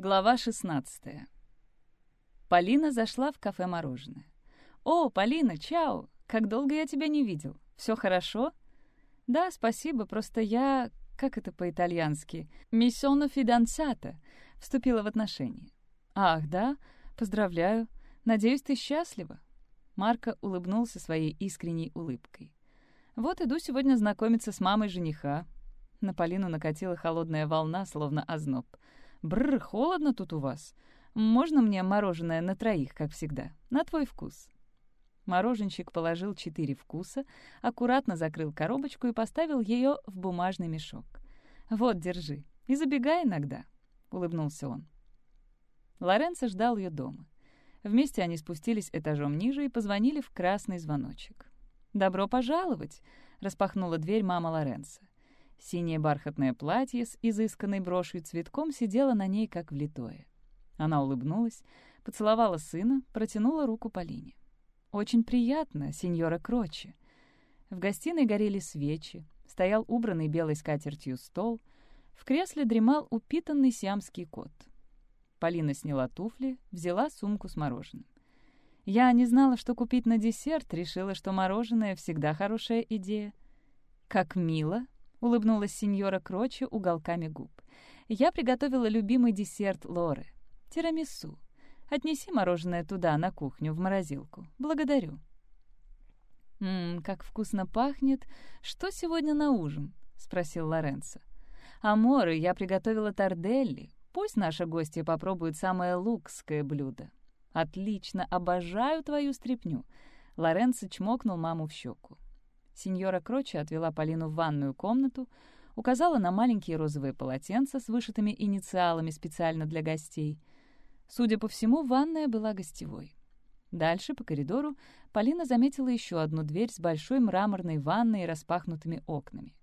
Глава 16 Полина зашла в кафе «Мороженое». «О, Полина, чао! Как долго я тебя не видел. Все хорошо?» «Да, спасибо, просто я... Как это по-итальянски? «Миссоно фиданцата» вступила в отношения. «Ах, да? Поздравляю. Надеюсь, ты счастлива?» Марко улыбнулся своей искренней улыбкой. «Вот иду сегодня знакомиться с мамой жениха». На Полину накатила холодная волна, словно озноб — Бррр, холодно тут у вас. Можно мне мороженое на троих, как всегда? На твой вкус». Мороженщик положил четыре вкуса, аккуратно закрыл коробочку и поставил ее в бумажный мешок. «Вот, держи. И забегай иногда», — улыбнулся он. Лоренцо ждал ее дома. Вместе они спустились этажом ниже и позвонили в красный звоночек. «Добро пожаловать!» — распахнула дверь мама Лоренцо. Синее бархатное платье с изысканной брошью цветком сидело на ней, как влитое. Она улыбнулась, поцеловала сына, протянула руку Полине. «Очень приятно, сеньора Крочи». В гостиной горели свечи, стоял убранный белой скатертью стол, в кресле дремал упитанный сиамский кот. Полина сняла туфли, взяла сумку с мороженым. Я не знала, что купить на десерт, решила, что мороженое всегда хорошая идея. «Как мило!» — улыбнулась сеньора Крочи уголками губ. «Я приготовила любимый десерт Лоры — тирамису. Отнеси мороженое туда, на кухню, в морозилку. Благодарю». «Ммм, как вкусно пахнет. Что сегодня на ужин?» — спросил Лоренцо. «Аморы, я приготовила тарделли. Пусть наша гостья попробует самое лукское блюдо». «Отлично, обожаю твою стряпню». Лоренцо чмокнул маму в щеку. Сеньора Крочи отвела Полину в ванную комнату, указала на маленькие розовые полотенца с вышитыми инициалами специально для гостей. Судя по всему, ванная была гостевой. Дальше, по коридору, Полина заметила еще одну дверь с большой мраморной ванной и распахнутыми окнами.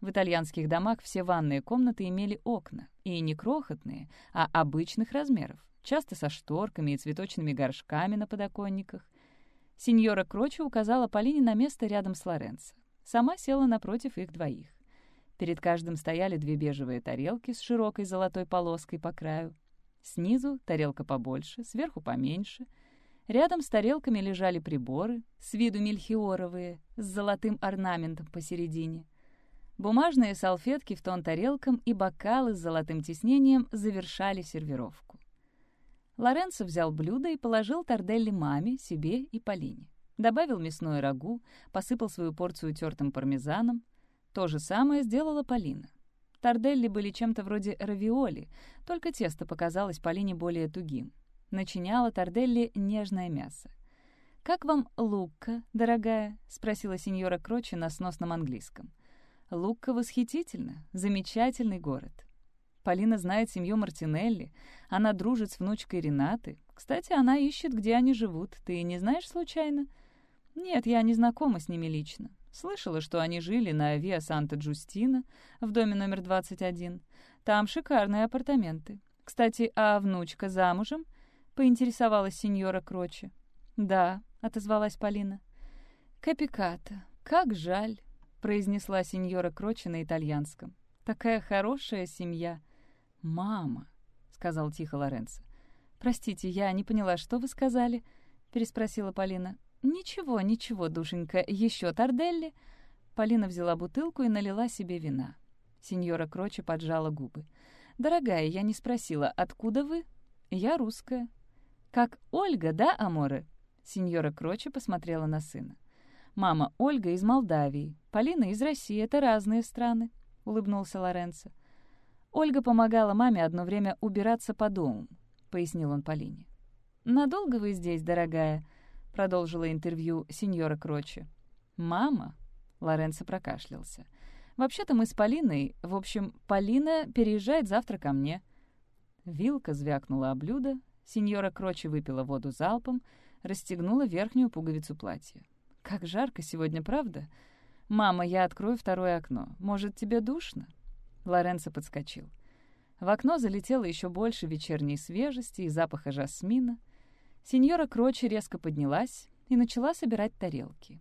В итальянских домах все ванные комнаты имели окна, и не крохотные, а обычных размеров, часто со шторками и цветочными горшками на подоконниках. Сеньора Крочи указала Полине на место рядом с Лоренцо. Сама села напротив их двоих. Перед каждым стояли две бежевые тарелки с широкой золотой полоской по краю. Снизу тарелка побольше, сверху поменьше. Рядом с тарелками лежали приборы, с виду мельхиоровые, с золотым орнаментом посередине. Бумажные салфетки в тон тарелкам и бокалы с золотым тиснением завершали сервировку. Лоренцо взял блюдо и положил торделли маме, себе и Полине. Добавил мясное рагу, посыпал свою порцию тертым пармезаном. То же самое сделала Полина. Торделли были чем-то вроде равиоли, только тесто показалось Полине более тугим. Начиняла торделли нежное мясо. «Как вам Лукка, дорогая?» — спросила сеньора Крочи на сносном английском. «Лукка восхитительно, замечательный город. Полина знает семью Мартинелли. Она дружит с внучкой Ренаты. Кстати, она ищет, где они живут. Ты не знаешь случайно? Нет, я не знакома с ними лично. Слышала, что они жили на Виа Санта-Джустина в доме номер 21. Там шикарные апартаменты. Кстати, а внучка замужем? Поинтересовалась сеньора Крочи. «Да», — отозвалась Полина. «Капиката, как жаль», — произнесла сеньора Крочи на итальянском. «Такая хорошая семья». «Мама», — сказал тихо Лоренцо. «Простите, я не поняла, что вы сказали?» — переспросила Полина. «Ничего, ничего, душенька, еще торделли?» Полина взяла бутылку и налила себе вина. Сеньора Кроче поджала губы. «Дорогая, я не спросила, откуда вы?» «Я русская». «Как Ольга, да, Аморе?» Сеньора Кроче посмотрела на сына. «Мама Ольга из Молдавии, Полина из России. Это разные страны», — улыбнулся Лоренцо. Ольга помогала маме одно время убираться по дому, пояснил он Полине. «Надолго вы здесь, дорогая?» — продолжила интервью сеньора Крочи. «Мама?» — Лоренцо прокашлялся. «Вообще-то мы с Полиной... В общем, Полина переезжает завтра ко мне». Вилка звякнула о блюдо, сеньора Крочи выпила воду залпом, расстегнула верхнюю пуговицу платья. «Как жарко сегодня, правда? Мама, я открою второе окно. Может, тебе душно?» Лоренцо подскочил. В окно залетело еще больше вечерней свежести и запаха жасмина. Сеньора Крочи резко поднялась и начала собирать тарелки.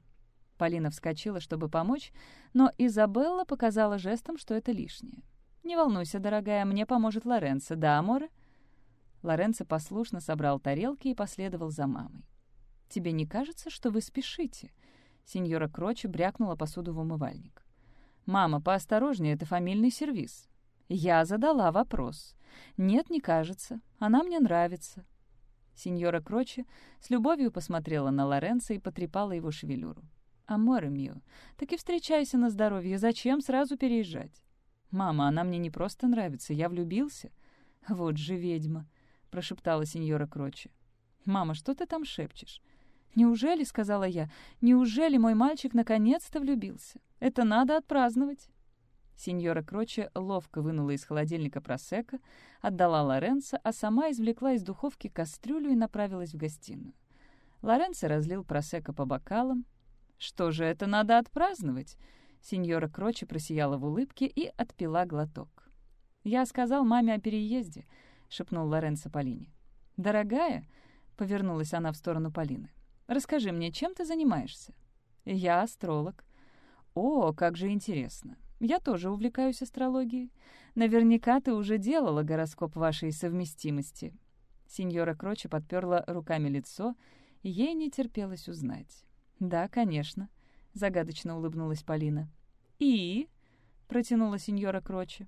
Полина вскочила, чтобы помочь, но Изабелла показала жестом, что это лишнее. «Не волнуйся, дорогая, мне поможет Лоренцо, да, Аморе?» Лоренцо послушно собрал тарелки и последовал за мамой. «Тебе не кажется, что вы спешите?» Сеньора Крочи брякнула посуду в умывальник. «Мама, поосторожнее, это фамильный сервиз». «Я задала вопрос. Нет, не кажется. Она мне нравится». Сеньора Крочи с любовью посмотрела на Лоренцо и потрепала его шевелюру. «Аморе мио, так и встречайся на здоровье. Зачем сразу переезжать?» «Мама, она мне не просто нравится, я влюбился». «Вот же ведьма», — прошептала сеньора Крочи. «Мама, что ты там шепчешь?» «Неужели, — сказала я, — неужели мой мальчик наконец-то влюбился? Это надо отпраздновать». Сеньора Кроче ловко вынула из холодильника просека, отдала Лоренцо, а сама извлекла из духовки кастрюлю и направилась в гостиную. Лоренцо разлил просека по бокалам. «Что же это надо отпраздновать?» Сеньора Кроче просияла в улыбке и отпила глоток. «Я сказал маме о переезде», — шепнул Лоренцо Полине. «Дорогая», — повернулась она в сторону Полины, Расскажи мне, чем ты занимаешься?» «Я астролог». «О, как же интересно. Я тоже увлекаюсь астрологией. Наверняка ты уже делала гороскоп вашей совместимости». Сеньора Кроче подперла руками лицо, ей не терпелось узнать. «Да, конечно», — загадочно улыбнулась Полина. «И?» — протянула сеньора Кроче.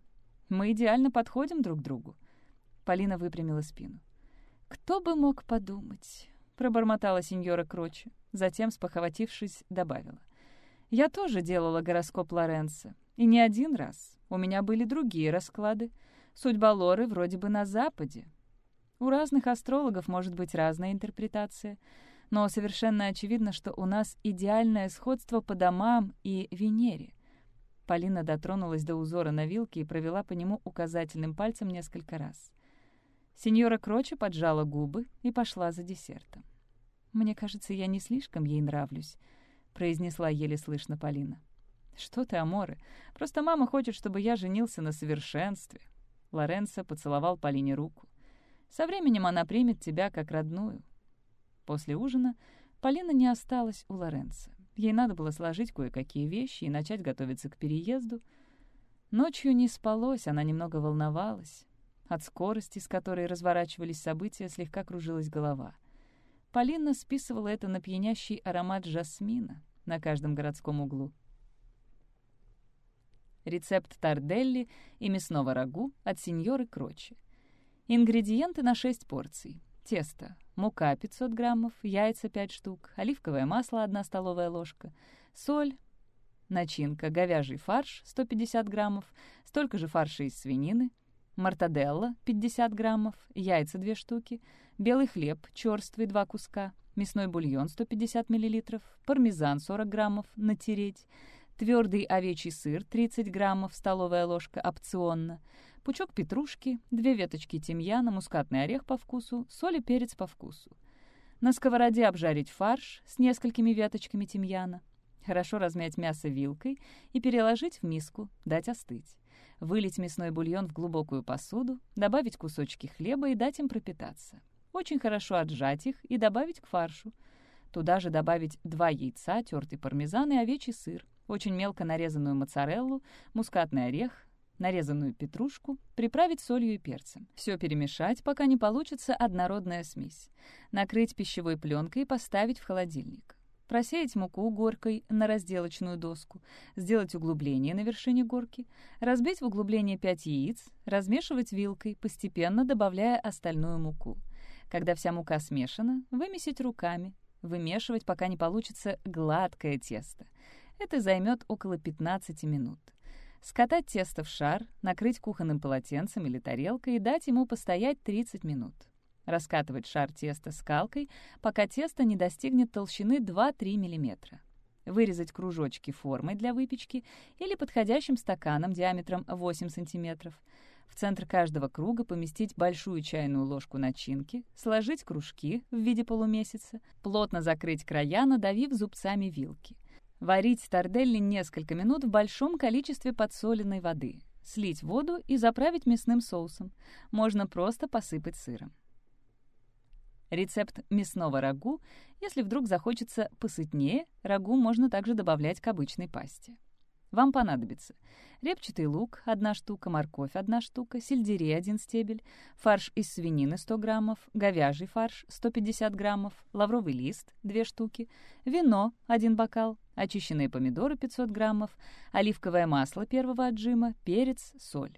«Мы идеально подходим друг к другу». Полина выпрямила спину. «Кто бы мог подумать?» Пробормотала сеньора Крочи. Затем, спохватившись, добавила. «Я тоже делала гороскоп Лоренцо. И не один раз. У меня были другие расклады. Судьба Лоры вроде бы на Западе. У разных астрологов может быть разная интерпретация. Но совершенно очевидно, что у нас идеальное сходство по домам и Венере. Полина дотронулась до узора на вилке и провела по нему указательным пальцем несколько раз. Сеньора Кроче поджала губы и пошла за десертом. «Мне кажется, я не слишком ей нравлюсь», — произнесла еле слышно Полина. «Что ты, Аморе? Просто мама хочет, чтобы я женился на совершенстве». Лоренцо поцеловал Полине руку. «Со временем она примет тебя как родную». После ужина Полина не осталась у Лоренцо. Ей надо было сложить кое-какие вещи и начать готовиться к переезду. Ночью не спалось, она немного волновалась. От скорости, с которой разворачивались события, слегка кружилась голова. Полина списывала это на пьянящий аромат жасмина на каждом городском углу. Рецепт тарделли и мясного рагу от сеньоры Крочи. Ингредиенты на 6 порций. Тесто. Мука 500 граммов, яйца 5 штук, оливковое масло 1 столовая ложка, соль, начинка, говяжий фарш 150 граммов, столько же фарша из свинины, мартаделла 50 граммов, яйца 2 штуки, белый хлеб черствый 2 куска, мясной бульон 150 мл, пармезан 40 граммов натереть, твердый овечий сыр 30 граммов, столовая ложка опционно, пучок петрушки, две веточки тимьяна, мускатный орех по вкусу, соль и перец по вкусу. На сковороде обжарить фарш с несколькими веточками тимьяна. Хорошо размять мясо вилкой и переложить в миску, дать остыть вылить мясной бульон в глубокую посуду, добавить кусочки хлеба и дать им пропитаться. Очень хорошо отжать их и добавить к фаршу. Туда же добавить два яйца, тертый пармезан и овечий сыр, очень мелко нарезанную моцареллу, мускатный орех, нарезанную петрушку, приправить солью и перцем. Все перемешать, пока не получится однородная смесь. Накрыть пищевой пленкой и поставить в холодильник просеять муку горкой на разделочную доску, сделать углубление на вершине горки, разбить в углубление 5 яиц, размешивать вилкой, постепенно добавляя остальную муку. Когда вся мука смешана, вымесить руками, вымешивать, пока не получится гладкое тесто. Это займет около 15 минут. Скатать тесто в шар, накрыть кухонным полотенцем или тарелкой и дать ему постоять 30 минут. Раскатывать шар теста скалкой, пока тесто не достигнет толщины 2-3 мм. Вырезать кружочки формой для выпечки или подходящим стаканом диаметром 8 см. В центр каждого круга поместить большую чайную ложку начинки, сложить кружки в виде полумесяца, плотно закрыть края, надавив зубцами вилки. Варить тарделли несколько минут в большом количестве подсоленной воды. Слить воду и заправить мясным соусом. Можно просто посыпать сыром. Рецепт мясного рагу. Если вдруг захочется посытнее, рагу можно также добавлять к обычной пасте. вам понадобится репчатый лук – 1 штука, морковь – 1 штука, сельдерей – 1 стебель, фарш из свинины – 100 граммов, говяжий фарш – 150 граммов, лавровый лист – 2 штуки, вино – 1 бокал, очищенные помидоры – 500 граммов, оливковое масло первого отжима, перец, соль.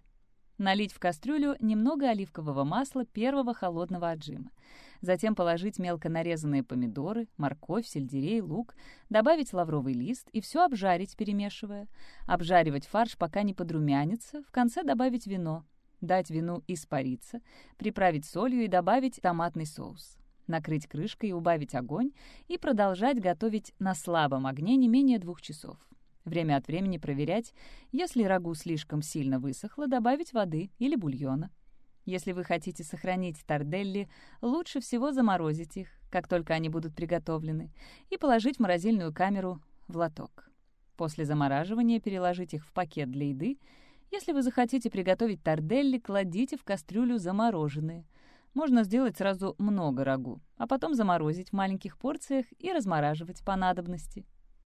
Налить в кастрюлю немного оливкового масла первого холодного отжима. Затем положить мелко нарезанные помидоры, морковь, сельдерей, лук, добавить лавровый лист и все обжарить, перемешивая. Обжаривать фарш, пока не подрумянится, в конце добавить вино. Дать вину испариться, приправить солью и добавить томатный соус. Накрыть крышкой и убавить огонь и продолжать готовить на слабом огне не менее двух часов. Время от времени проверять, если рагу слишком сильно высохло, добавить воды или бульона. Если вы хотите сохранить тарделли, лучше всего заморозить их, как только они будут приготовлены, и положить в морозильную камеру в лоток. После замораживания переложить их в пакет для еды. Если вы захотите приготовить тарделли, кладите в кастрюлю замороженные. Можно сделать сразу много рагу, а потом заморозить в маленьких порциях и размораживать по надобности.